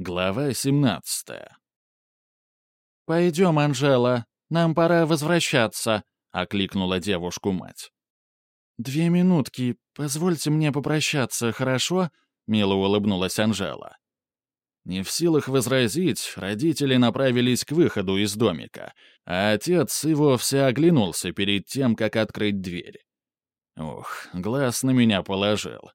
Глава 17 «Пойдем, Анжела, нам пора возвращаться», — окликнула девушку мать. «Две минутки, позвольте мне попрощаться, хорошо?» — мило улыбнулась Анжела. Не в силах возразить, родители направились к выходу из домика, а отец и вовсе оглянулся перед тем, как открыть дверь. Ох, глаз на меня положил.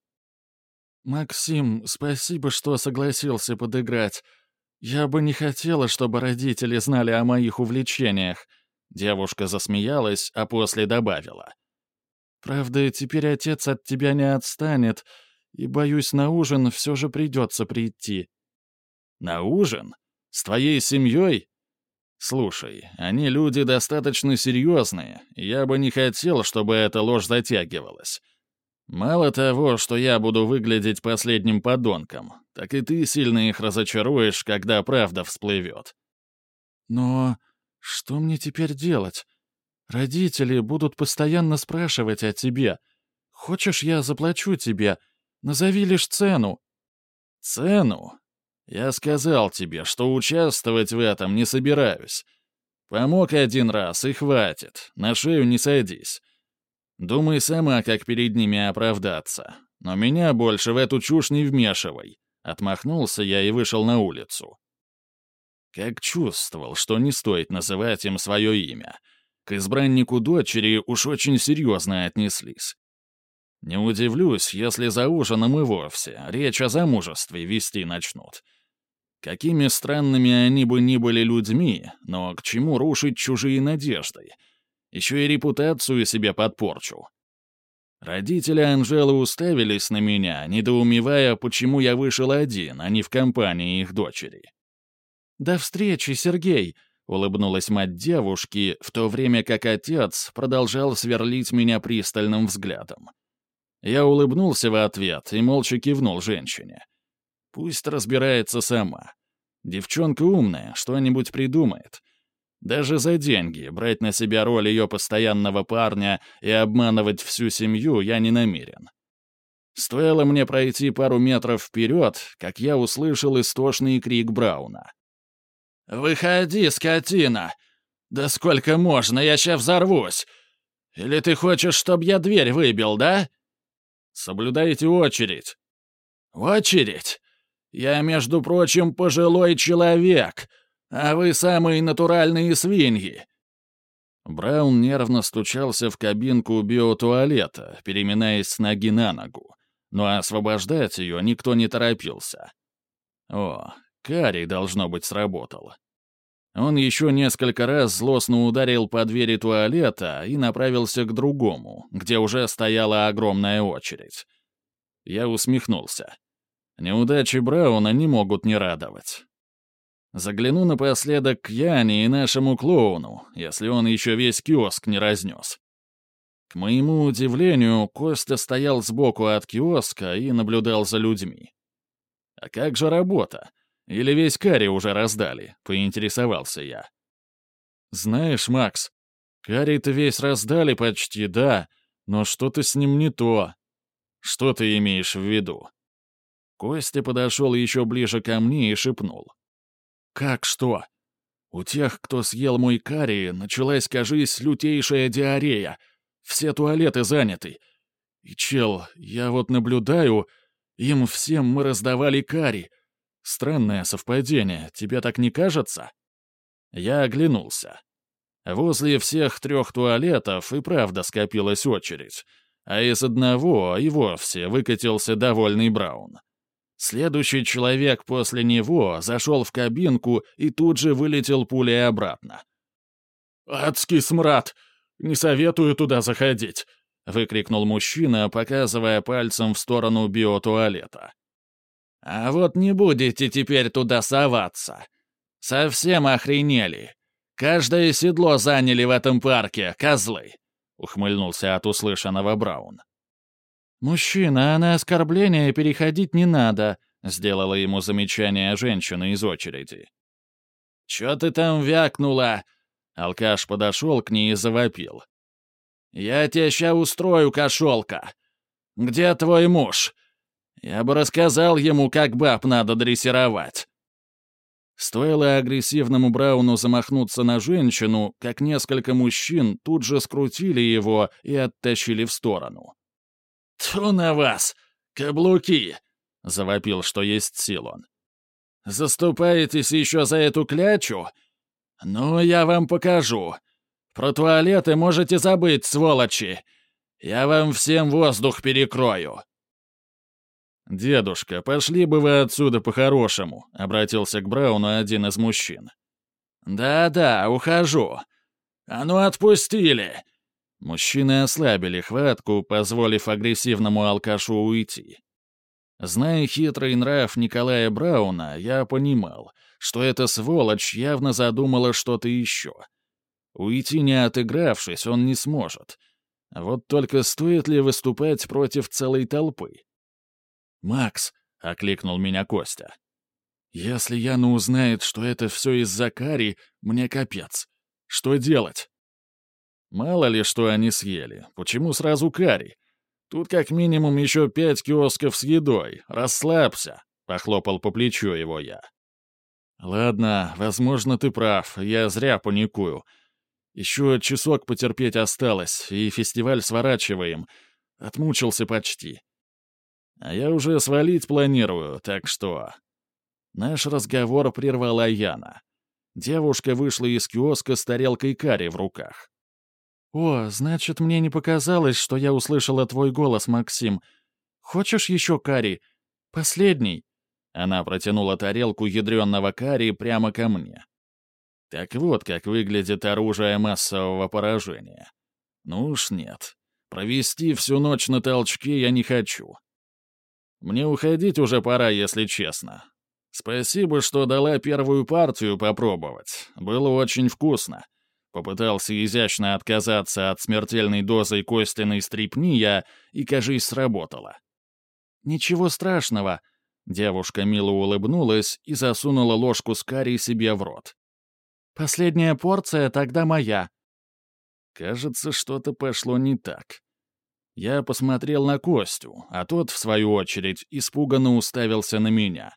«Максим, спасибо, что согласился подыграть. Я бы не хотела, чтобы родители знали о моих увлечениях». Девушка засмеялась, а после добавила. «Правда, теперь отец от тебя не отстанет, и, боюсь, на ужин все же придется прийти». «На ужин? С твоей семьей?» «Слушай, они люди достаточно серьезные, я бы не хотел, чтобы эта ложь затягивалась. Мало того, что я буду выглядеть последним подонком, так и ты сильно их разочаруешь, когда правда всплывет. Но что мне теперь делать? Родители будут постоянно спрашивать о тебе. Хочешь, я заплачу тебе? Назови лишь цену. Цену? Я сказал тебе, что участвовать в этом не собираюсь. Помог один раз, и хватит. На шею не садись. Думай сама, как перед ними оправдаться. Но меня больше в эту чушь не вмешивай. Отмахнулся я и вышел на улицу. Как чувствовал, что не стоит называть им свое имя. К избраннику дочери уж очень серьезно отнеслись. Не удивлюсь, если за ужином и вовсе речь о замужестве вести начнут. Какими странными они бы ни были людьми, но к чему рушить чужие надежды — еще и репутацию себе подпорчу. Родители Анжелы уставились на меня, недоумевая, почему я вышел один, а не в компании их дочери. «До встречи, Сергей!» — улыбнулась мать девушки, в то время как отец продолжал сверлить меня пристальным взглядом. Я улыбнулся в ответ и молча кивнул женщине. Пусть разбирается сама. Девчонка умная, что-нибудь придумает. Даже за деньги брать на себя роль ее постоянного парня и обманывать всю семью я не намерен. Стоило мне пройти пару метров вперед, как я услышал истошный крик Брауна. «Выходи, скотина! Да сколько можно, я сейчас взорвусь! Или ты хочешь, чтобы я дверь выбил, да?» «Соблюдайте очередь». «Очередь? Я, между прочим, пожилой человек!» А вы самые натуральные свиньи!» Браун нервно стучался в кабинку биотуалета, переминаясь с ноги на ногу, но освобождать ее никто не торопился. О, Карри, должно быть, сработал. Он еще несколько раз злостно ударил по двери туалета и направился к другому, где уже стояла огромная очередь. Я усмехнулся. Неудачи Брауна не могут не радовать. Загляну напоследок к Яне и нашему клоуну, если он еще весь киоск не разнес. К моему удивлению, Костя стоял сбоку от киоска и наблюдал за людьми. «А как же работа? Или весь карри уже раздали?» — поинтересовался я. «Знаешь, Макс, карри-то весь раздали почти, да, но что-то с ним не то. Что ты имеешь в виду?» Костя подошел еще ближе ко мне и шепнул. «Как что?» «У тех, кто съел мой карри, началась, кажись, лютейшая диарея. Все туалеты заняты. И, чел, я вот наблюдаю, им всем мы раздавали карри. Странное совпадение, тебе так не кажется?» Я оглянулся. Возле всех трех туалетов и правда скопилась очередь, а из одного и вовсе выкатился довольный Браун. Следующий человек после него зашел в кабинку и тут же вылетел пулей обратно. «Адский смрад! Не советую туда заходить!» — выкрикнул мужчина, показывая пальцем в сторону биотуалета. «А вот не будете теперь туда соваться. Совсем охренели. Каждое седло заняли в этом парке, козлы!» — ухмыльнулся от услышанного Браун. «Мужчина, а на оскорбление переходить не надо», — сделала ему замечание женщина из очереди. «Чё ты там вякнула?» Алкаш подошел к ней и завопил. «Я тебя ща устрою, кошелка. Где твой муж? Я бы рассказал ему, как баб надо дрессировать». Стоило агрессивному Брауну замахнуться на женщину, как несколько мужчин тут же скрутили его и оттащили в сторону. «Тьфу на вас! Каблуки!» — завопил, что есть сил он. «Заступаетесь еще за эту клячу? Ну, я вам покажу. Про туалеты можете забыть, сволочи. Я вам всем воздух перекрою». «Дедушка, пошли бы вы отсюда по-хорошему», — обратился к Брауну один из мужчин. «Да-да, ухожу. А ну отпустили!» Мужчины ослабили хватку, позволив агрессивному алкашу уйти. Зная хитрый нрав Николая Брауна, я понимал, что эта сволочь явно задумала что-то еще. Уйти не отыгравшись он не сможет. Вот только стоит ли выступать против целой толпы? «Макс», — окликнул меня Костя. «Если Яна узнает, что это все из-за Кари, мне капец. Что делать?» «Мало ли, что они съели. Почему сразу Кари? Тут как минимум еще пять киосков с едой. Расслабься», — похлопал по плечу его я. «Ладно, возможно, ты прав. Я зря паникую. Еще часок потерпеть осталось, и фестиваль сворачиваем. Отмучился почти. А я уже свалить планирую, так что...» Наш разговор прервала Яна. Девушка вышла из киоска с тарелкой карри в руках. «О, значит, мне не показалось, что я услышала твой голос, Максим. Хочешь еще карри? Последний?» Она протянула тарелку ядреного карри прямо ко мне. Так вот, как выглядит оружие массового поражения. Ну уж нет. Провести всю ночь на толчке я не хочу. Мне уходить уже пора, если честно. Спасибо, что дала первую партию попробовать. Было очень вкусно. Попытался изящно отказаться от смертельной дозы костяной стрипни я, и, кажись, сработало. «Ничего страшного», — девушка мило улыбнулась и засунула ложку с карри себе в рот. «Последняя порция тогда моя». Кажется, что-то пошло не так. Я посмотрел на Костю, а тот, в свою очередь, испуганно уставился на меня.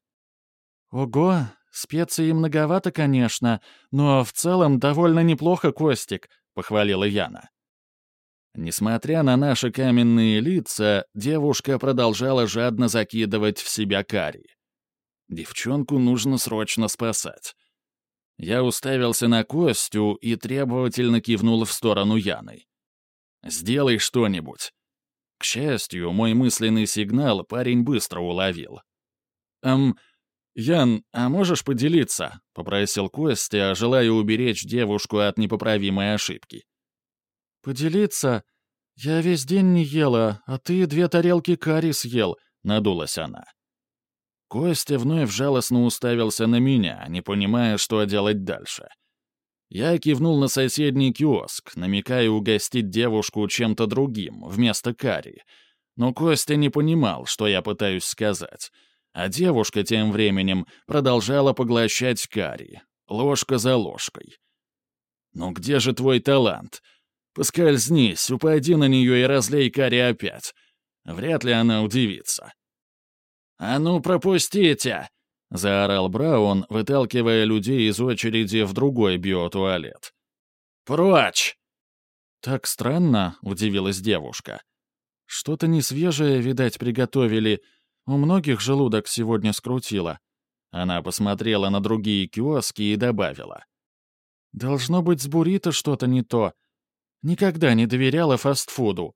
«Ого, специй многовато, конечно, но в целом довольно неплохо, Костик», — похвалила Яна. Несмотря на наши каменные лица, девушка продолжала жадно закидывать в себя карри. Девчонку нужно срочно спасать. Я уставился на Костю и требовательно кивнул в сторону Яны. «Сделай что-нибудь. К счастью, мой мысленный сигнал парень быстро уловил. «Эм, Ян, а можешь поделиться?» — попросил Костя, желая уберечь девушку от непоправимой ошибки. «Поделиться? Я весь день не ела, а ты две тарелки карри съел», — надулась она. Костя вновь жалостно уставился на меня, не понимая, что делать дальше. — я кивнул на соседний киоск, намекая угостить девушку чем-то другим, вместо карри. Но Костя не понимал, что я пытаюсь сказать. А девушка тем временем продолжала поглощать карри, ложка за ложкой. «Ну где же твой талант? Поскользнись, упади на нее и разлей карри опять. Вряд ли она удивится». «А ну, пропустите!» — заорал Браун, выталкивая людей из очереди в другой биотуалет. «Прочь!» «Так странно», — удивилась девушка. «Что-то несвежее, видать, приготовили. У многих желудок сегодня скрутило». Она посмотрела на другие киоски и добавила. «Должно быть, с буррито что-то не то. Никогда не доверяла фастфуду».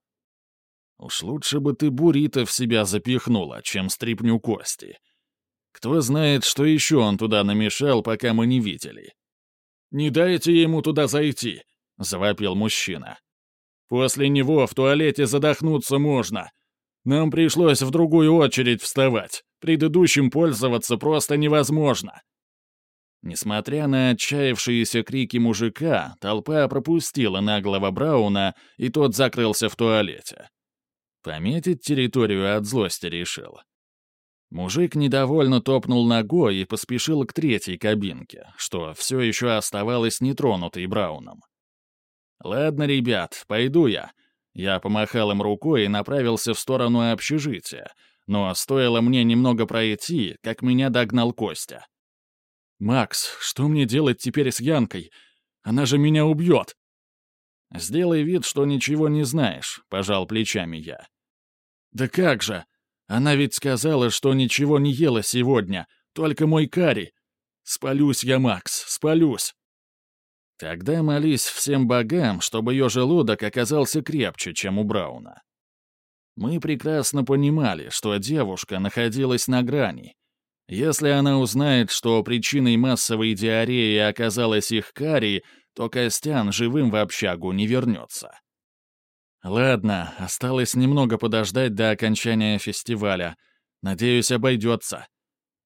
«Уж лучше бы ты буррито в себя запихнула, чем стрипню кости», кто знает, что еще он туда намешал, пока мы не видели. «Не дайте ему туда зайти», — завопил мужчина. «После него в туалете задохнуться можно. Нам пришлось в другую очередь вставать. Предыдущим пользоваться просто невозможно». Несмотря на отчаявшиеся крики мужика, толпа пропустила наглого Брауна, и тот закрылся в туалете. Пометить территорию от злости решил. Мужик недовольно топнул ногой и поспешил к третьей кабинке, что все еще оставалось нетронутой Брауном. «Ладно, ребят, пойду я». Я помахал им рукой и направился в сторону общежития, но стоило мне немного пройти, как меня догнал Костя. «Макс, что мне делать теперь с Янкой? Она же меня убьет!» «Сделай вид, что ничего не знаешь», — пожал плечами я. «Да как же! Она ведь сказала, что ничего не ела сегодня, только мой карри. Спалюсь я, Макс, спалюсь!» Тогда молись всем богам, чтобы ее желудок оказался крепче, чем у Брауна. Мы прекрасно понимали, что девушка находилась на грани. Если она узнает, что причиной массовой диареи оказалась их карри, то Костян живым в общагу не вернется. Ладно, осталось немного подождать до окончания фестиваля. Надеюсь, обойдется.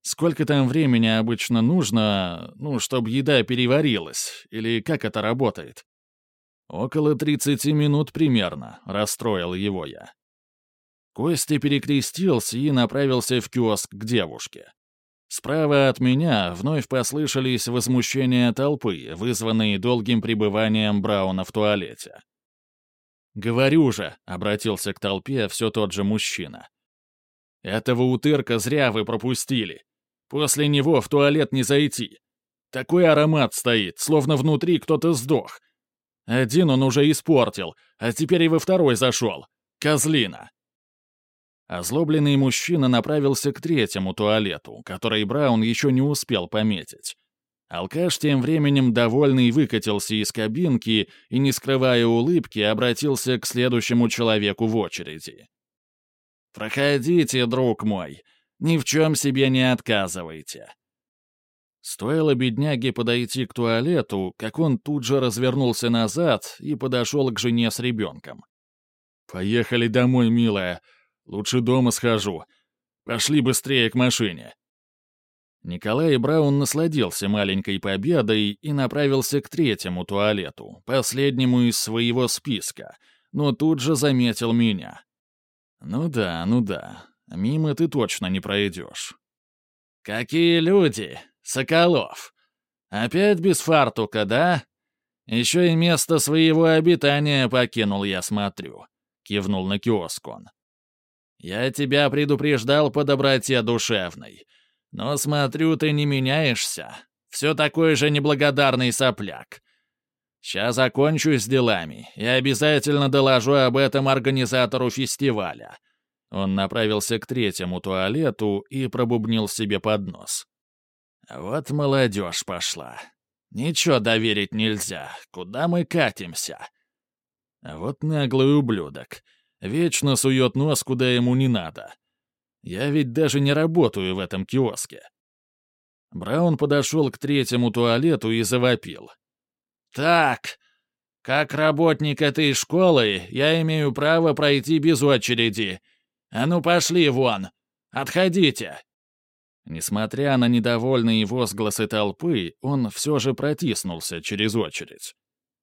Сколько там времени обычно нужно, ну, чтобы еда переварилась? Или как это работает? Около 30 минут примерно, расстроил его я. Костя перекрестился и направился в киоск к девушке. Справа от меня вновь послышались возмущения толпы, вызванные долгим пребыванием Брауна в туалете. «Говорю же», — обратился к толпе все тот же мужчина. «Этого утырка зря вы пропустили. После него в туалет не зайти. Такой аромат стоит, словно внутри кто-то сдох. Один он уже испортил, а теперь и во второй зашел. Козлина. Озлобленный мужчина направился к третьему туалету, который Браун еще не успел пометить. Алкаш тем временем довольный выкатился из кабинки и, не скрывая улыбки, обратился к следующему человеку в очереди. «Проходите, друг мой. Ни в чем себе не отказывайте». Стоило бедняге подойти к туалету, как он тут же развернулся назад и подошел к жене с ребенком. «Поехали домой, милая. Лучше дома схожу. Пошли быстрее к машине». Николай Браун насладился маленькой победой и направился к третьему туалету, последнему из своего списка, но тут же заметил меня. «Ну да, ну да, Мимо ты точно не пройдешь. «Какие люди! Соколов! Опять без фартука, да? Еще и место своего обитания покинул, я смотрю», — кивнул на киоск он. «Я тебя предупреждал по доброте душевной, но, смотрю, ты не меняешься. Все такой же неблагодарный сопляк. Сейчас закончу с делами и обязательно доложу об этом организатору фестиваля. Он направился к третьему туалету и пробубнил себе под нос. «Вот молодежь пошла. Ничего доверить нельзя. Куда мы катимся?» Вот наглый ублюдок. Вечно сует нос, куда ему не надо. Я ведь даже не работаю в этом киоске. Браун подошел к третьему туалету и завопил. «Так, как работник этой школы, я имею право пройти без очереди «А ну пошли вон! Отходите!» Несмотря на недовольные возгласы толпы, он все же протиснулся через очередь.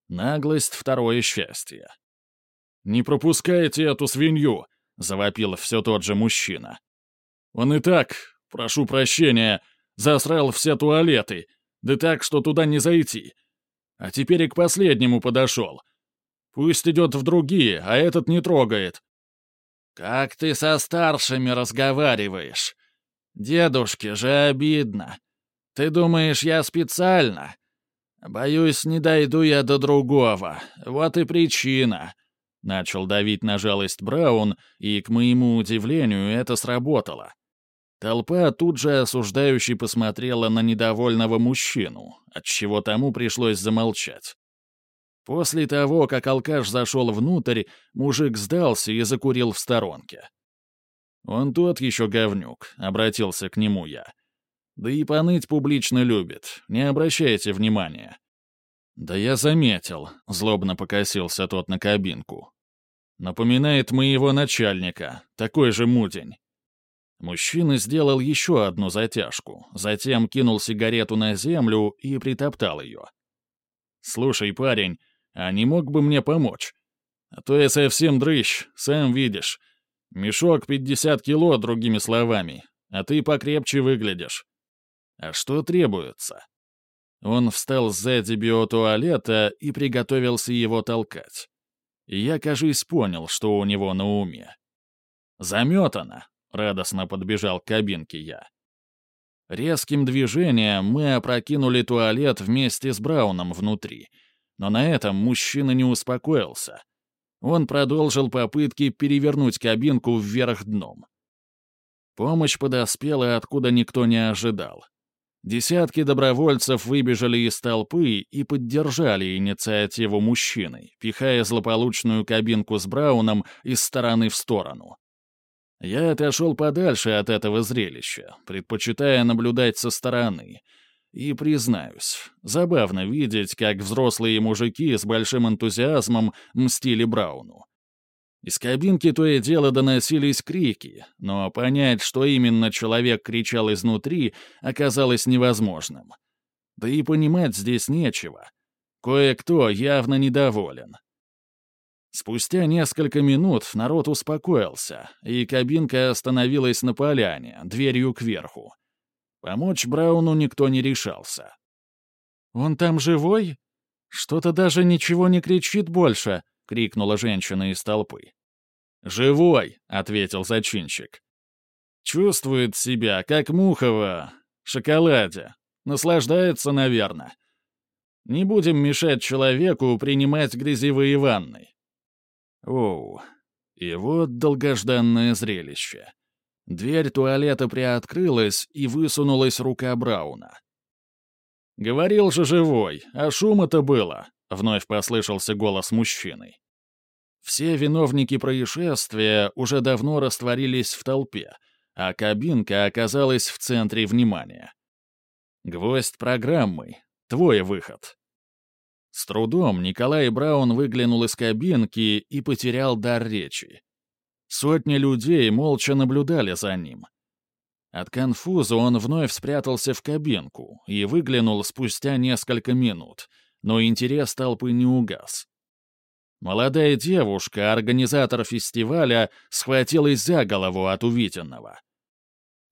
Наглость — второе счастье. «Не пропускайте эту свинью!» — завопил все тот же мужчина. «Он и так, прошу прощения, засрал все туалеты, да так, что туда не зайти. А теперь и к последнему подошел. Пусть идет в другие, а этот не трогает. «Как ты со старшими разговариваешь? Дедушке же обидно. Ты думаешь, я специально? Боюсь, не дойду я до другого. Вот и причина». Начал давить на жалость Браун, и, к моему удивлению, это сработало. Толпа тут же осуждающе посмотрела на недовольного мужчину, отчего тому пришлось замолчать. После того, как алкаш зашел внутрь, мужик сдался и закурил в сторонке. «Он тот еще говнюк», — обратился к нему я. «Да и поныть публично любит, не обращайте внимания». «Да я заметил», — злобно покосился тот на кабинку. «Напоминает моего начальника, такой же мудень». Мужчина сделал еще одну затяжку, затем кинул сигарету на землю и притоптал ее. «Слушай, парень, а не мог бы мне помочь? А то я совсем дрыщ, сам видишь. Мешок 50 кило, другими словами, а ты покрепче выглядишь. А что требуется?» Он встал сзади биотуалета и приготовился его толкать. Я, кажись, понял, что у него на уме. «Заметано!» — радостно подбежал к кабинке я. Резким движением мы опрокинули туалет вместе с Брауном внутри. Но на этом мужчина не успокоился. Он продолжил попытки перевернуть кабинку вверх дном. Помощь подоспела, откуда никто не ожидал. Десятки добровольцев выбежали из толпы и поддержали инициативу мужчины, пихая злополучную кабинку с Брауном из стороны в сторону. Я отошел подальше от этого зрелища, предпочитая наблюдать со стороны. И, признаюсь, забавно видеть, как взрослые мужики с большим энтузиазмом мстили Брауну. Из кабинки то и дело доносились крики, но понять, что именно человек кричал изнутри, оказалось невозможным. Да и понимать здесь нечего. Кое-кто явно недоволен. Спустя несколько минут народ успокоился, и кабинка остановилась на поляне, дверью кверху. Помочь Брауну никто не решался. «Он там живой? Что-то даже ничего не кричит больше», — крикнула женщина из толпы. «Живой», — ответил зачинщик. «Чувствует себя, как мухова, шоколаде. Наслаждается, наверное. Не будем мешать человеку принимать грязевые ванны. Оу, и вот долгожданное зрелище. Дверь туалета приоткрылась, и высунулась рука Брауна. «Говорил же живой, а шума-то было», — вновь послышался голос мужчины. Все виновники происшествия уже давно растворились в толпе, а кабинка оказалась в центре внимания. Гвоздь программы. Твой выход. С трудом Николай Браун выглянул из кабинки и потерял дар речи. Сотни людей молча наблюдали за ним. От конфуза он вновь спрятался в кабинку и выглянул спустя несколько минут, но интерес толпы не угас. Молодая девушка, организатор фестиваля, схватилась за голову от увиденного.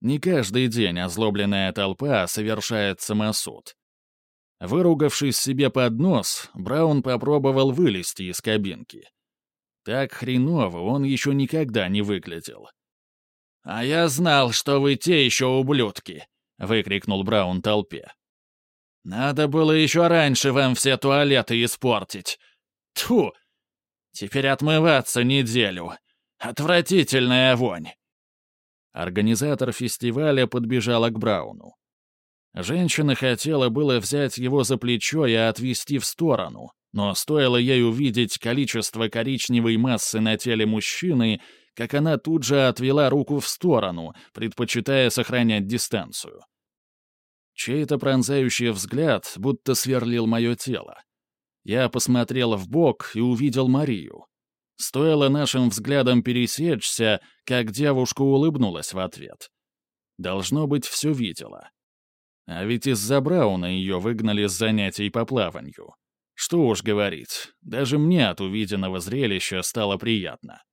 Не каждый день озлобленная толпа совершает самосуд. Выругавшись себе под нос, Браун попробовал вылезти из кабинки. Так хреново он еще никогда не выглядел. «А я знал, что вы те еще ублюдки!» — выкрикнул Браун толпе. «Надо было еще раньше вам все туалеты испортить. Тьфу! Теперь отмываться неделю. Отвратительная вонь!» Организатор фестиваля подбежала к Брауну. Женщина хотела было взять его за плечо и отвести в сторону, но стоило ей увидеть количество коричневой массы на теле мужчины, как она тут же отвела руку в сторону, предпочитая сохранять дистанцию. Чей-то пронзающий взгляд будто сверлил мое тело. Я посмотрел в бок и увидел Марию. Стоило нашим взглядом пересечься, как девушка улыбнулась в ответ. Должно быть, все видела. А ведь из-за Брауна ее выгнали с занятий по плаванию. Что уж говорить, даже мне от увиденного зрелища стало приятно.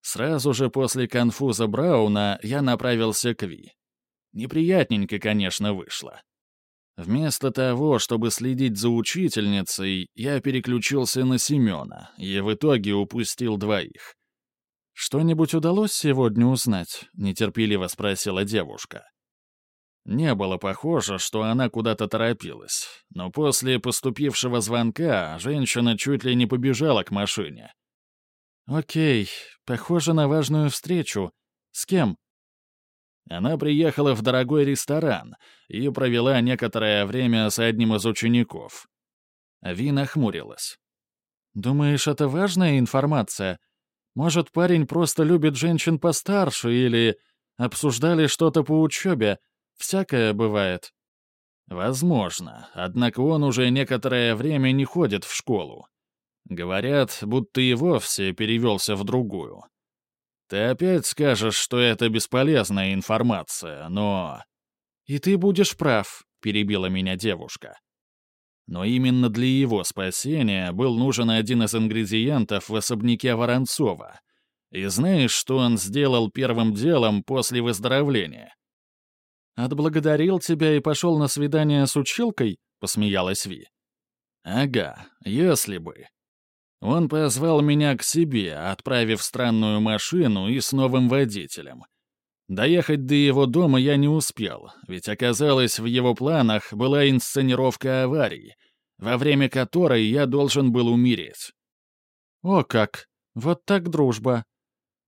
Сразу же после конфуза Брауна я направился к Ви. Неприятненько, конечно, вышло. Вместо того, чтобы следить за учительницей, я переключился на Семена и в итоге упустил двоих. «Что-нибудь удалось сегодня узнать?» — нетерпеливо спросила девушка. Не было похоже, что она куда-то торопилась, но после поступившего звонка женщина чуть ли не побежала к машине. «Окей, похоже на важную встречу. С кем?» Она приехала в дорогой ресторан и провела некоторое время с одним из учеников. Ви нахмурилась. «Думаешь, это важная информация? Может, парень просто любит женщин постарше или обсуждали что-то по учебе, Всякое бывает. Возможно, однако он уже некоторое время не ходит в школу. Говорят, будто и вовсе перевелся в другую. Ты опять скажешь, что это бесполезная информация, но... И ты будешь прав, перебила меня девушка. Но именно для его спасения был нужен один из ингредиентов в особняке Воронцова. И знаешь, что он сделал первым делом после выздоровления? «Отблагодарил тебя и пошел на свидание с училкой?» — посмеялась Ви. «Ага, если бы. Он позвал меня к себе, отправив странную машину и с новым водителем. Доехать до его дома я не успел, ведь оказалось, в его планах была инсценировка аварии, во время которой я должен был умереть. «О как! Вот так дружба!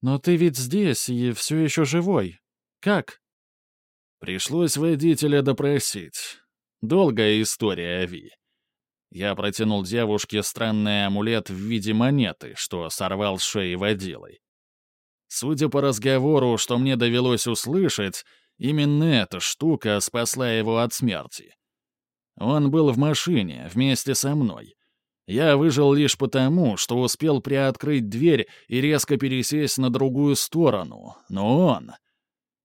Но ты ведь здесь и все еще живой. Как?» Пришлось водителя допросить. Долгая история, Ави. Я протянул девушке странный амулет в виде монеты, что сорвал с шеи водилой. Судя по разговору, что мне довелось услышать, именно эта штука спасла его от смерти. Он был в машине вместе со мной. Я выжил лишь потому, что успел приоткрыть дверь и резко пересесть на другую сторону, но он...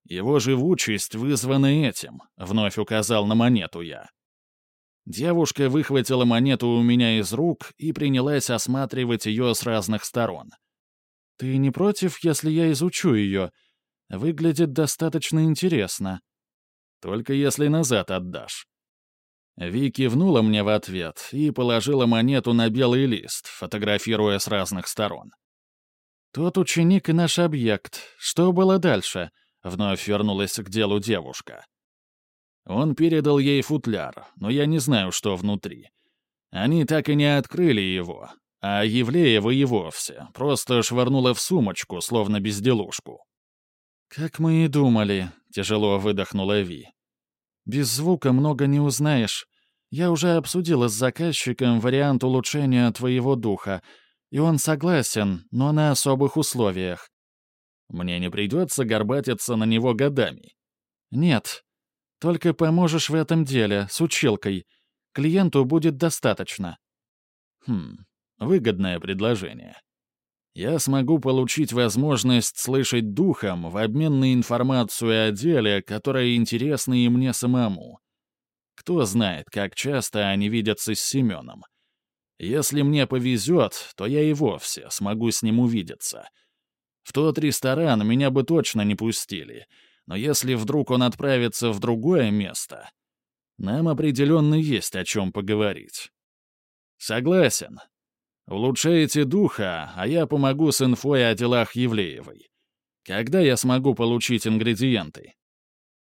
Его живучесть вызвана этим, — вновь указал на монету я. Девушка выхватила монету у меня из рук и принялась осматривать ее с разных сторон — «Ты не против, если я изучу ее? Выглядит достаточно интересно». «Только если назад отдашь». Ви кивнула мне в ответ и положила монету на белый лист, фотографируя с разных сторон. «Тот ученик и наш объект. Что было дальше?» — вновь вернулась к делу девушка. Он передал ей футляр, но я не знаю, что внутри. Они так и не открыли его, а Евлеева и вовсе просто швырнула в сумочку, словно безделушку. «Как мы и думали», — тяжело выдохнула Ви. «Без звука много не узнаешь. Я уже обсудила с заказчиком вариант улучшения твоего духа, и он согласен, но на особых условиях. Мне не придется горбатиться на него годами». «Нет. Только поможешь в этом деле, с училкой. Клиенту будет достаточно». «Хм, Выгодное предложение. Я смогу получить возможность слышать духом в обмен на информацию о деле, которая интересна и мне самому. Кто знает, как часто они видятся с Семеном. Если мне повезет, то я и вовсе смогу с ним увидеться. В тот ресторан меня бы точно не пустили, но если вдруг он отправится в другое место, нам определенно есть о чем поговорить. Согласен, Улучшаете духа, а я помогу с инфой о делах Евлеевой. Когда я смогу получить ингредиенты?»